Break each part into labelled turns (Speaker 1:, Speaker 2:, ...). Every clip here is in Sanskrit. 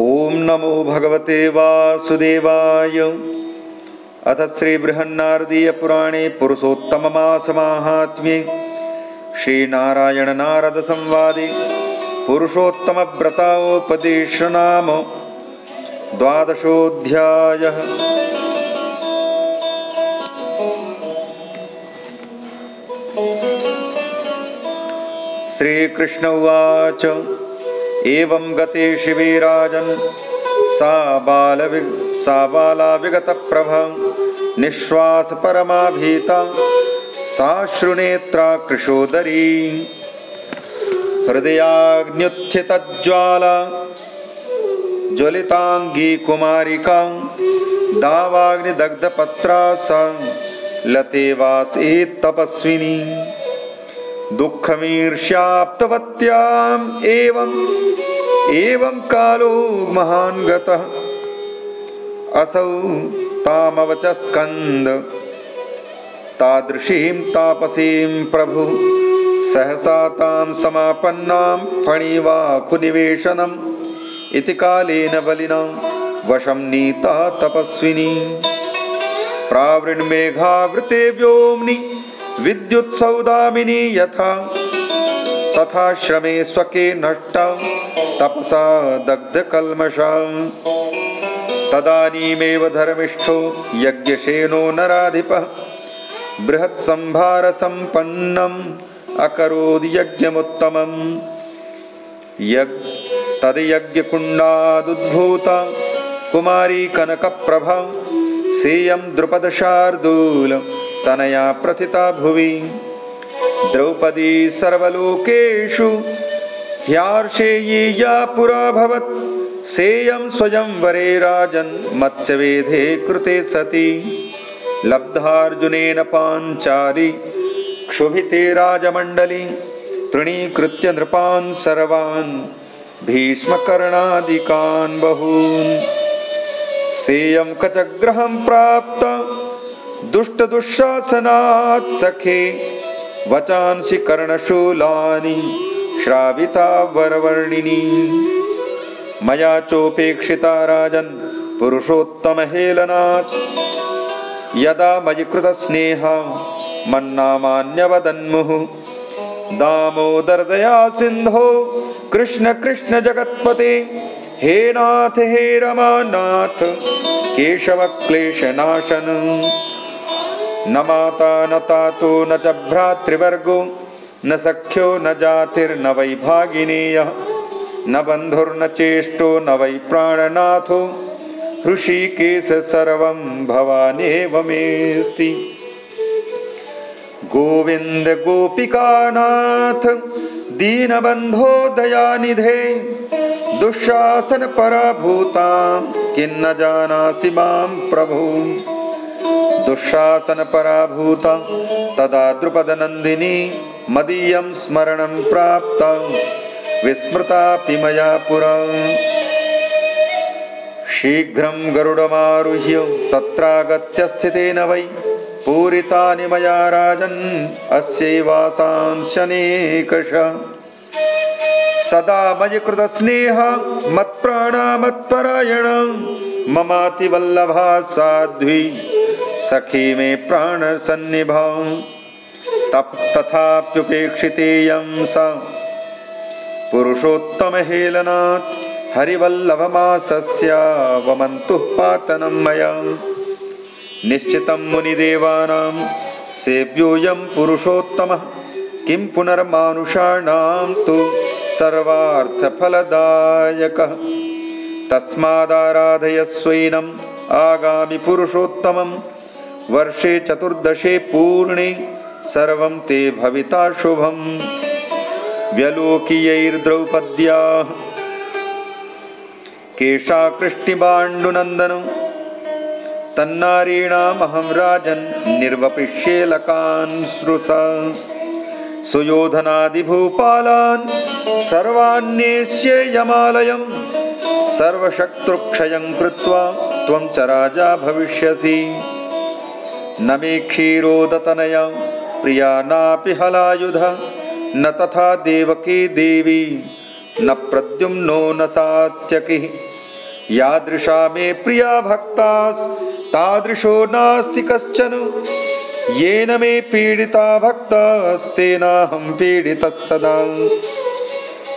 Speaker 1: ॐ नमो भगवते वासुदेवाय। अथ श्रीबृहन्नारदीयपुराणे पुरुषोत्तममासमाहात्म्ये श्रीनारायणनारदसंवादे पुरुषोत्तमव्रतावोपदेशनाम द्वादशोऽध्यायः। श्रीकृष्ण उवाच एवं गते शिवे राजन् सा बालवि सा बाला विगतप्रभा निःश्वासपरमाभीता साश्रुनेत्रा कृशोदरी। हृदयाग्न्युत्थितज्ज्वाला ज्वलिताङ्गी कुमारिका दावाग्निदग्धपत्रा सा लते वासेत्तपस्विनी दुःखमीर्ष्याप्तवत्याम् एवम् एवं कालो महान् गतः। असौ तामवचस्कन्द तादृशीं तापसीं प्रभु सहसा तां समापन्नां फणिवाखुनिवेशनम् इति कालेन बलिना वशं नीता तपस्विनी। प्रावृण्मेघावृते व्योम्नि विद्युत्सौदामिनी यथा। तथा श्रमे स्वके नष्टा तपसा दग्धकल्मषा। तदानीमेव धर्मिष्ठो यज्ञसेनो नराधिपः। बृहत्सम्भारसम्पन्नम् अकरोद्यज्ञमुत्तमम् यज् तद्यज्ञकुण्डादुद्भूता कुमारी कनकप्रभा सेयं द्रुपदशार्दूल तनया प्रथिता भुवि। द्रौपदी सर्वलोकेषु ह्यार्षेयी या पुराभवत् सेयं स्वयंवरे राजन् मत्स्यवेधे कृते सति। लब्धार्जुनेन पाञ्चाली क्षुभिते राजमण्डली। तृणीकृत्य नृपान् सर्वान् भीष्मकर्णादिकान् बहून्। सेयं कचग्रहं प्राप्त दुष्टदुःशासनात् सखे वचांसि कर्णशूलानि श्राविता वरवर्णिनी। मया चोपेक्षिता राजन् पुरुषोत्तमहेलनात्। यदा मयि कृतस्नेहा मन्नामान्यवदन्मुः। दामोदरदया सिन्धो कृष्ण कृष्ण जगत्पते। हे नाथ हे रमानाथ केशवक्लेशनाशन न माता न तातो न च भ्रातृवर्गो न सख्यो न जातिर्न वै भागिनेयः न बन्धुर्न चेष्टो न वै प्राणनाथो हृषीकेश सर्वं भवानेव मेऽस्ति गोविन्द गोपिकानाथ दीनबन्धो दयानिधे दुःशासनपराभूतां किन्न जानासि मां प्रभु दुःशासनपराभूता। तदा द्रुपदनन्दिनी मदीयं स्मरणं प्राप्ता। विस्मृतापि मया पुरा शीघ्रं गरुडमारुह्य तत्रागत्य स्थितेन वै पूरितानि मया राजन् अस्यैवासांस्यनेकश सदा मयि कृतस्नेह मत्प्राणा मत्परायण ममातिवल्लभा साध्वी सखी मे प्राणसन्निभा तप तथाप्युपेक्षितेयं सा। पुरुषोत्तमहेलनात् हरिवल्लभमासस्यावमन्तुः पातनं मया। निश्चितं मुनिदेवानां सेव्योऽयं पुरुषोत्तमः। किं पुनर्मानुषाणां तु सर्वार्थफलदायकः। तस्मादाराधयस्वैनम् आगामि पुरुषोत्तमं वर्षे चतुर्दशे पूर्णे सर्वं ते भविता शुभम्। व्यलोकीयैर्द्रौपद्याः केशाकृष्टिबाण्डुनन्दनं तन्नारीणामहं राजन् निर्वपिष्ये लकान् श्रुसा सुयोधनादिभूपालान् सर्वान्येष्ये यमालयं सर्वशत्रुक्षयं कृत्वा त्वं च राजा भविष्यसि न मे क्षीरोदतनया प्रिया नापि हलायुध। न तथा देवकी देवी न प्रद्युम्नो न सात्यकिः। यादृशा मे प्रिया भक्तास्तादृशो नास्ति कश्चन। येन मे पीडिता भक्तास्तेनाहं पीडितः सदा।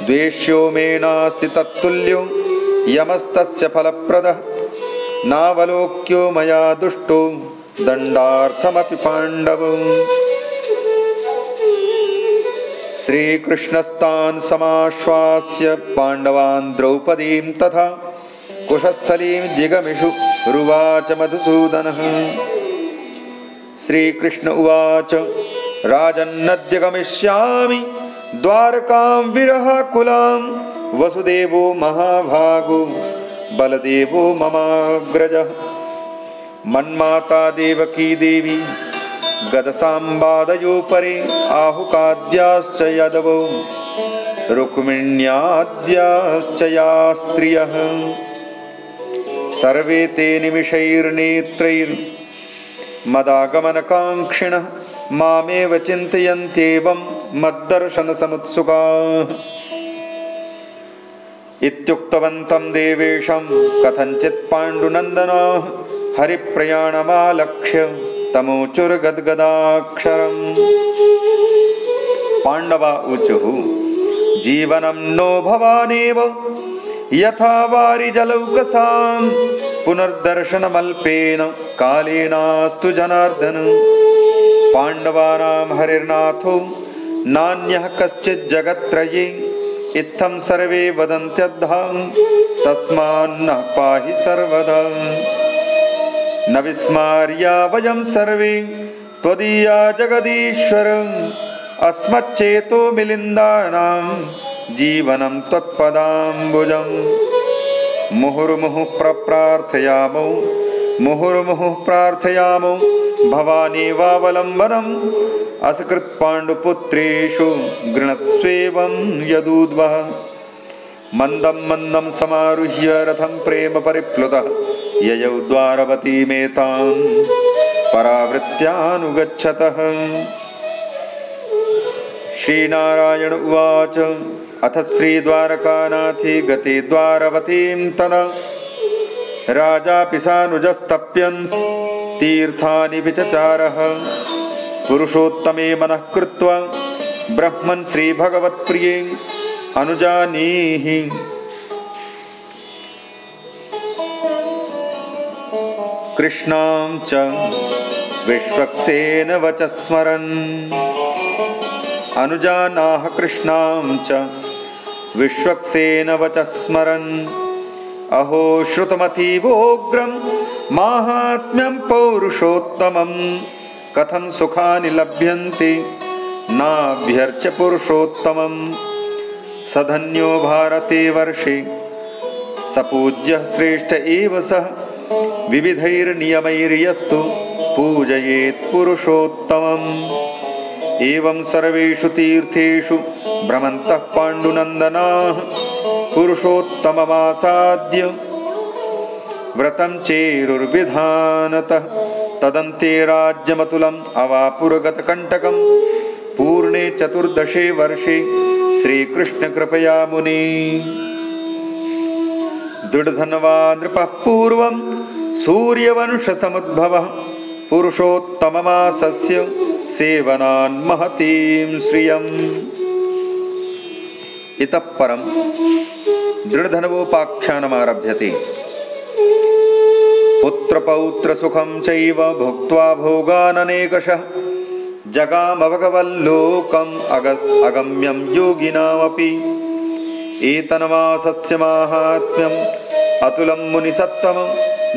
Speaker 1: द्वेष्यो मे नास्ति तत्तुल्यो यमस्तस्य फलप्रदः। नावलोक्यो मया दुष्टो दण्डार्थमपि पाण्डव श्रीकृष्णस्तान् समाश्वास्य पाण्डवान् द्रौपदीं तथा कुशस्थलीं जिगमिषु रुवाच मधुसूदनः। श्रीकृष्ण उवाच राजन्नद्य गमिष्यामि द्वारकां विरहकुलां वसुदेवो महाभागो बलदेवो ममाग्रजः मन्माता देवकी देवी गदसाम्बादयोपरि आहुकाद्याश्च यदवो रुक्मिण्याद्याश्च या स्त्रियः सर्वे ते निमिषैर्नेत्रैर्मदागमनकाङ्क्षिणः मामेव चिन्तयन्त्येवं मद्दर्शनसमुत्सुकाः। इत्युक्तवन्तं देवेशं कथञ्चित् पाण्डुनन्दनाः हरिप्रयाणमालक्ष्य तमोचुर्गद्गदाक्षरम्। पाण्डवा ऊचुः जीवनं नो भवानेव यथा वारिजलौकसां पुनर्दर्शनमल्पेन कालेनास्तु जनार्दन। पाण्डवानां हरिर्नाथो नान्यः कश्चिज्जगत्त्रये इत्थं सर्वे वदन्त्यद्धां तस्मान्न पाहि सर्वदा न विस्मार्या वयं सर्वे। त्वदीया जगदीश्वर। अस्मच्चेतो मिलिन्दानां। जीवनं त्वत्पदाम्बुजं मुहुर्मुहुः प्रप्रार्थयामो। मुहुर्मुहुः प्रार्थयामो। भवानेवावलम्बनम् असकृत्पाण्डुपुत्रेषु गृणत्स्वेवं यदूद्वः। मन्दं मन्दं समारुह्य रथं प्रेमपरिप्लुतः ययौ द्वारवतीमेतां परावृत्यानुगच्छतः श्रीनारायण उवाच अथ श्रीद्वारकानाथी गते द्वारवतीं तदा। राजापि तीर्थानि विचचारः। पुरुषोत्तमे मनः कृत्वा ब्रह्मन् श्रीभगवत्प्रिये अनुजानीहि कृष्णां च विश्वक्सेन वच स्मरन् अनुजानाः कृष्णां च विश्वक्सेन वच स्मरन् अहो श्रुतमतीवोग्रं माहात्म्यं पौरुषोत्तमम् कथं सुखानि लभ्यन्ते नाभ्यर्च पुरुषोत्तमं सधन्यो भारते वर्षे सपूज्यः श्रेष्ठ एव सः विविधैर्नियमैर्यस्तु पूजयेत् पुरुषोत्तमम्। एवं सर्वेषु तीर्थेषु भ्रमन्तः पाण्डुनन्दनाः पुरुषोत्तममासाद्य व्रतं चेरुर्विधानतः। तदन्ते राज्यमतुलम् अवापुरगतकण्टकं पूर्णे चतुर्दशे वर्षे श्रीकृष्णकृपया मुनि दृढधनवा नृपः पूर्वं सूर्यवंशसमुद्भवः पुरुषोत्तममासस्य सेवनान्महतीं श्रियम्। इतः परं दृढधनवोपाख्यानमारभ्यते। पुत्रपौत्रसुखं चैव भुक्त्वा भोगाननेकशः। जगामभगवल्लोकम् अगस् अगम्यं योगिनामपि एतन्मासस्य माहात्म्यम् अतुलं मुनिसत्तमं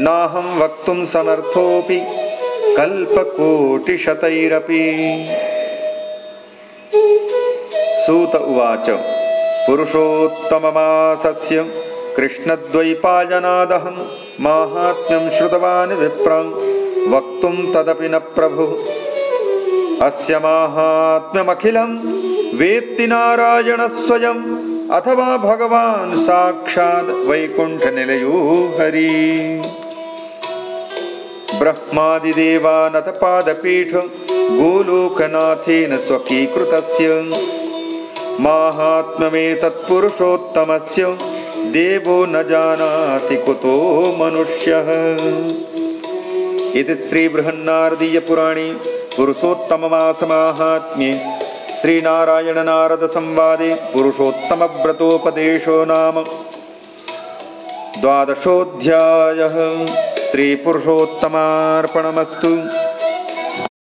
Speaker 1: नाहं वक्तुं समर्थोऽपि कल्पकोटिशतैरपि। सूत उवाच पुरुषोत्तममासस्य कृष्णद्वैपायनादहं माहात्म्यं श्रुतवान् विप्रं वक्तुं तदपि न प्रभुः। अस्य माहात्म्यमखिलं वेत्ति नारायणस्वयम् अथवा भगवान् साक्षात् वैकुण्ठनिलयो हरि ब्रह्मादिदेवानतपादपीठ गोलोकनाथेन स्वकीकृतस्य। माहात्म्यमेतत्पुरुषोत्तमस्य देवो न जानाति कुतो मनुष्यः। इति श्रीबृहन्नारदीयपुराणे पुरुषोत्तममासमाहात्म्ये श्रीनारायणनारदसंवादे पुरुषोत्तमव्रतोपदेशो नाम। द्वादशोऽध्यायः। श्रीपुरुषोत्तमार्पणमस्तु